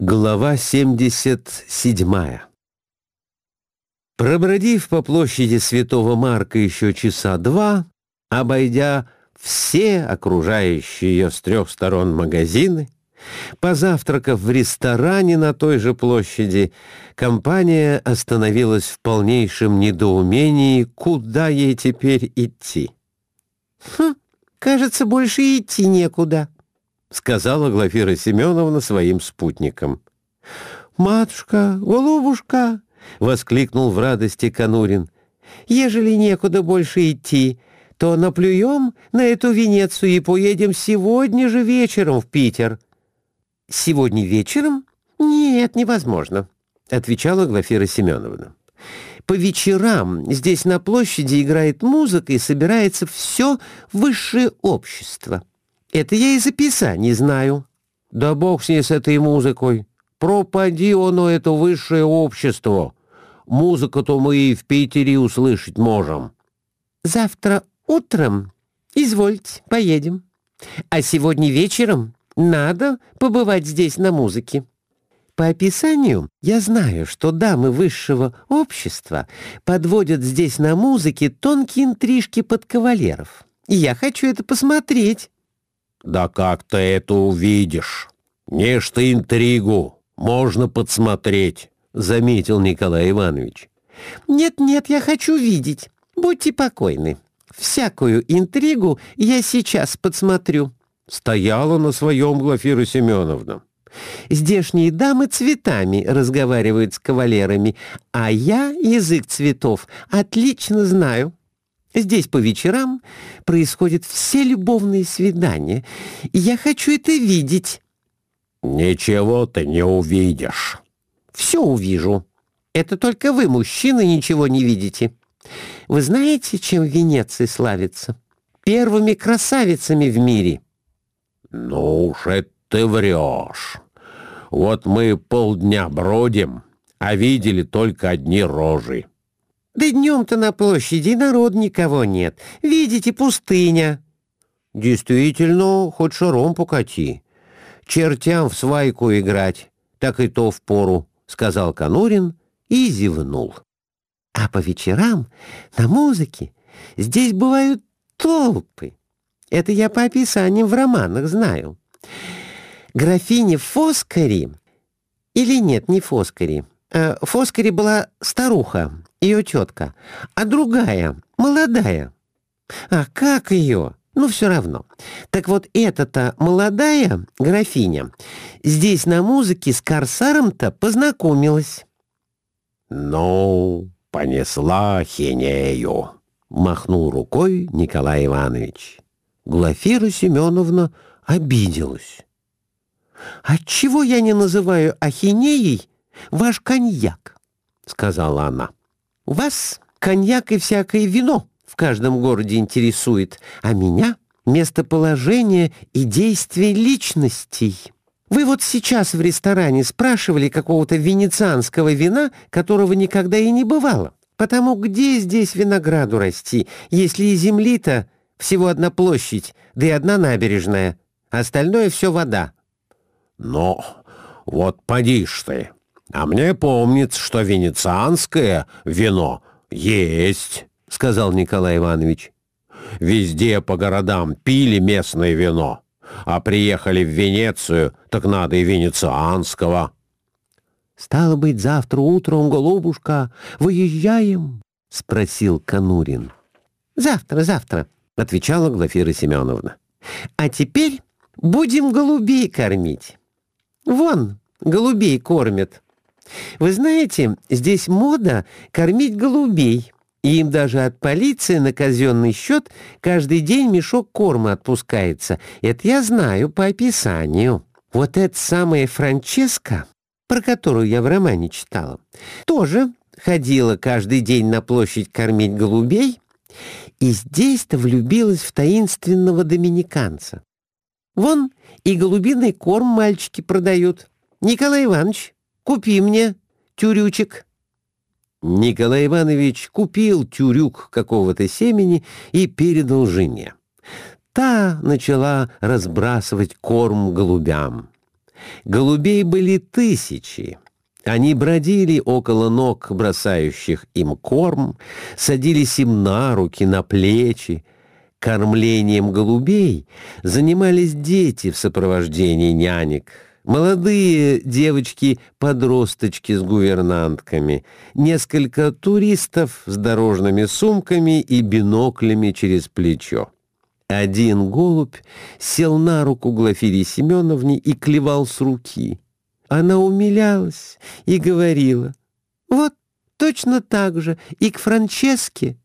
Глава 77 Пробродив по площади Святого Марка еще часа два, обойдя все окружающие ее с трех сторон магазины, позавтракав в ресторане на той же площади, компания остановилась в полнейшем недоумении, куда ей теперь идти. «Хм, кажется, больше идти некуда», сказала Глафира Семеновна своим спутникам. «Матушка, голубушка!» — воскликнул в радости Конурин. «Ежели некуда больше идти, то наплюем на эту Венецию и поедем сегодня же вечером в Питер». «Сегодня вечером? Нет, невозможно», — отвечала Глафира Семеновна. «По вечерам здесь на площади играет музыка и собирается все высшее общество». Это я из описаний знаю. Да бог с ней с этой музыкой. Пропади оно, это высшее общество. Музыку-то мы и в Питере услышать можем. Завтра утром, извольте, поедем. А сегодня вечером надо побывать здесь на музыке. По описанию я знаю, что дамы высшего общества подводят здесь на музыке тонкие интрижки под кавалеров. И я хочу это посмотреть. «Да как ты это увидишь? Нечто интригу можно подсмотреть», — заметил Николай Иванович. «Нет-нет, я хочу видеть. Будьте покойны. Всякую интригу я сейчас подсмотрю». Стояла на своем Глафира Семеновна. Здешние дамы цветами разговаривают с кавалерами, а я язык цветов отлично знаю. Здесь по вечерам происходят все любовные свидания, и я хочу это видеть». «Ничего ты не увидишь». «Все увижу. Это только вы, мужчины, ничего не видите. Вы знаете, чем Венеция славится? Первыми красавицами в мире». «Ну уж это ты врешь. Вот мы полдня бродим, а видели только одни рожи». Да днем-то на площади народ никого нет. Видите, пустыня. Действительно, хоть шаром покати. Чертям в свайку играть, так и то в пору, сказал Конурин и зевнул. А по вечерам на музыке здесь бывают толпы. Это я по описаниям в романах знаю. Графиня Фоскари, или нет, не Фоскари, э, Фоскари была старуха, ее тетка, а другая, молодая. А как ее? Ну, все равно. Так вот, эта-то молодая графиня здесь на музыке с Корсаром-то познакомилась. «Ну, понесла хинею», — махнул рукой Николай Иванович. Глафира Семеновна обиделась. «Отчего я не называю ахинеей ваш коньяк?» — сказала она. Вас коньяк и всякое вино в каждом городе интересует, а меня — местоположение и действие личностей. Вы вот сейчас в ресторане спрашивали какого-то венецианского вина, которого никогда и не бывало. Потому где здесь винограду расти, если и земли-то всего одна площадь, да и одна набережная, остальное все вода? Но вот поди ж ты, «А мне помнится, что венецианское вино есть», — сказал Николай Иванович. «Везде по городам пили местное вино, а приехали в Венецию, так надо и венецианского». «Стало быть, завтра утром, голубушка, выезжаем?» — спросил Конурин. «Завтра, завтра», — отвечала Глафира Семеновна. «А теперь будем голубей кормить. Вон, голубей кормят». Вы знаете, здесь мода кормить голубей. И им даже от полиции на казенный счет каждый день мешок корма отпускается. Это я знаю по описанию. Вот эта самая Франческа, про которую я в романе читала, тоже ходила каждый день на площадь кормить голубей, и здесь-то влюбилась в таинственного доминиканца. Вон и голубиный корм мальчики продают. Николай Иванович, Купи мне тюрючек». Николай Иванович купил тюрюк какого-то семени и передал жене. Та начала разбрасывать корм голубям. Голубей были тысячи. Они бродили около ног, бросающих им корм, садились им на руки, на плечи. Кормлением голубей занимались дети в сопровождении нянек, молодые девочки-подросточки с гувернантками, несколько туристов с дорожными сумками и биноклями через плечо. Один голубь сел на руку Глафире Семеновне и клевал с руки — она умилялась и говорила, «Вот точно так же и к Франческе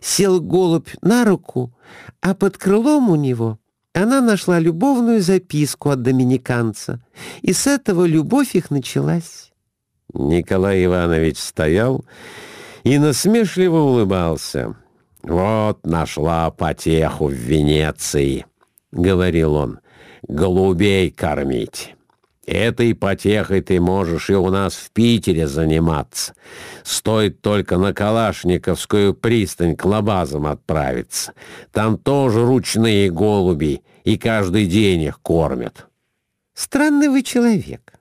сел голубь на руку, а под крылом у него она нашла любовную записку от доминиканца, и с этого любовь их началась». Николай Иванович стоял и насмешливо улыбался. «Вот нашла потеху в Венеции», — говорил он, — «голубей кормить». Этой потехой ты можешь и у нас в Питере заниматься. Стоит только на Калашниковскую пристань к лабазам отправиться. Там тоже ручные голуби, и каждый день их кормят. Странный вы человек.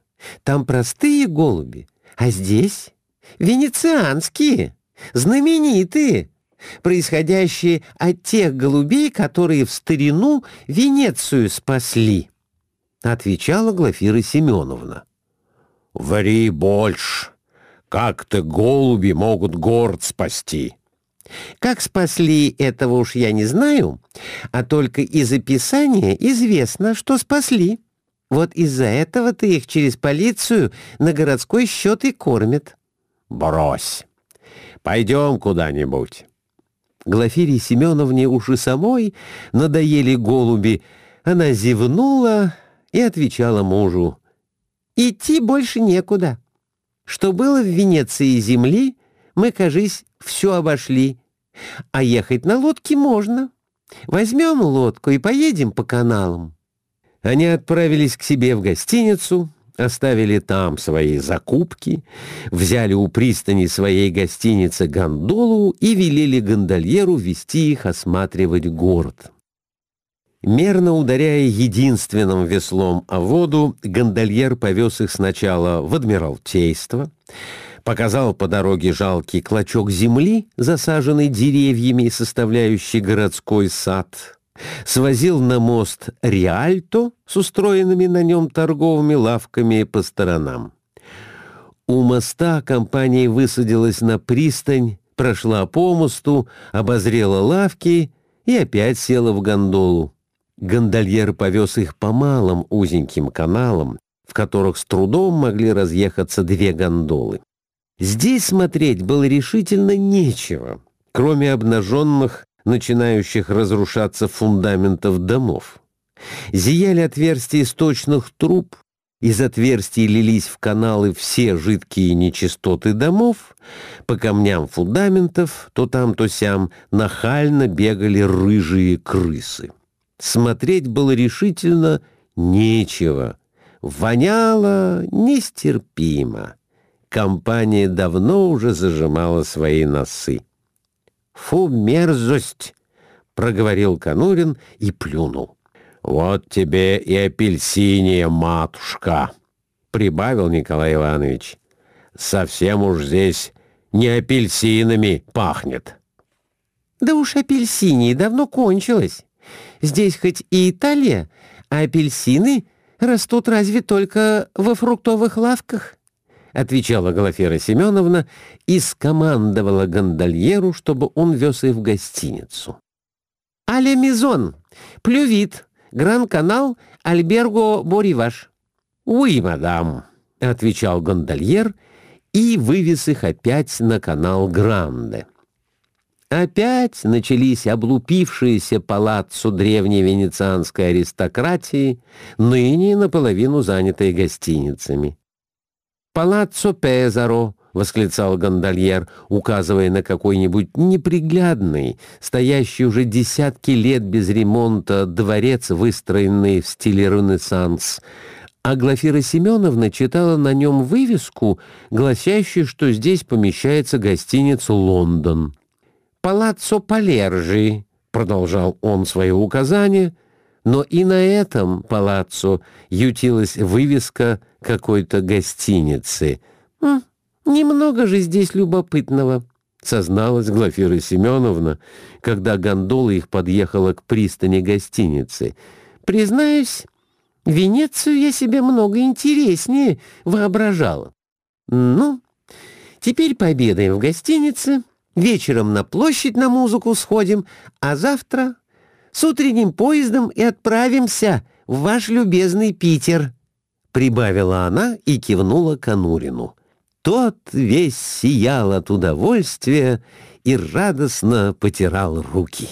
Там простые голуби, а здесь венецианские, знаменитые, происходящие от тех голубей, которые в старину Венецию спасли. — отвечала Глафира Семеновна. «Вари больше. Как-то голуби могут город спасти». Как спасли, этого уж я не знаю, а только из описания известно, что спасли. Вот из-за этого-то их через полицию на городской счет и кормят. Брось. Пойдем куда-нибудь. Глафире Семеновне уж и самой надоели голуби. Она зевнула и отвечала мужу, «Идти больше некуда. Что было в Венеции земли, мы, кажись, все обошли, а ехать на лодке можно. Возьмем лодку и поедем по каналам». Они отправились к себе в гостиницу, оставили там свои закупки, взяли у пристани своей гостиницы гондолу и велели гондольеру вести их осматривать город. Мерно ударяя единственным веслом о воду, гондольер повез их сначала в Адмиралтейство, показал по дороге жалкий клочок земли, засаженный деревьями и составляющий городской сад, свозил на мост Риальто с устроенными на нем торговыми лавками по сторонам. У моста компания высадилась на пристань, прошла по мосту, обозрела лавки и опять села в гондолу. Гондольер повез их по малым узеньким каналам, в которых с трудом могли разъехаться две гондолы. Здесь смотреть было решительно нечего, кроме обнаженных, начинающих разрушаться фундаментов домов. Зияли отверстия источных труб, из отверстий лились в каналы все жидкие нечистоты домов, по камням фундаментов, то там, то сям, нахально бегали рыжие крысы. Смотреть было решительно нечего. Воняло нестерпимо. Компания давно уже зажимала свои носы. «Фу, мерзость!» — проговорил Конурин и плюнул. «Вот тебе и апельсиния, матушка!» — прибавил Николай Иванович. «Совсем уж здесь не апельсинами пахнет». «Да уж апельсинии давно кончилось. Здесь хоть и Италия, а апельсины растут разве только во фруктовых лавках?» — отвечала Глафира Семеновна и скомандовала гондольеру, чтобы он вез их в гостиницу. «Але Мизон, Плювит, Гран-канал, Альберго Бориваш». «Уи, мадам», — отвечал гондольер и вывез их опять на канал Гранде. Опять начались облупившиеся палаццо древней венецианской аристократии, ныне наполовину занятые гостиницами. «Палаццо Пезаро!» — восклицал гондольер, указывая на какой-нибудь неприглядный, стоящий уже десятки лет без ремонта дворец, выстроенный в стиле Ренессанс. А Глафира Семеновна читала на нем вывеску, гласящую, что здесь помещается гостиница «Лондон». «Палаццо Палержи», — продолжал он свое указание, Но и на этом палаццо ютилась вывеска какой-то гостиницы. «Немного же здесь любопытного», — созналась Глафира Семеновна, когда гондола их подъехала к пристани гостиницы. «Признаюсь, Венецию я себе много интереснее воображала. Ну, теперь пообедаем в гостинице, вечером на площадь на музыку сходим, а завтра с утренним поездом и отправимся в ваш любезный Питер», — прибавила она и кивнула Конурину. Тот весь сиял от удовольствия и радостно потирал руки.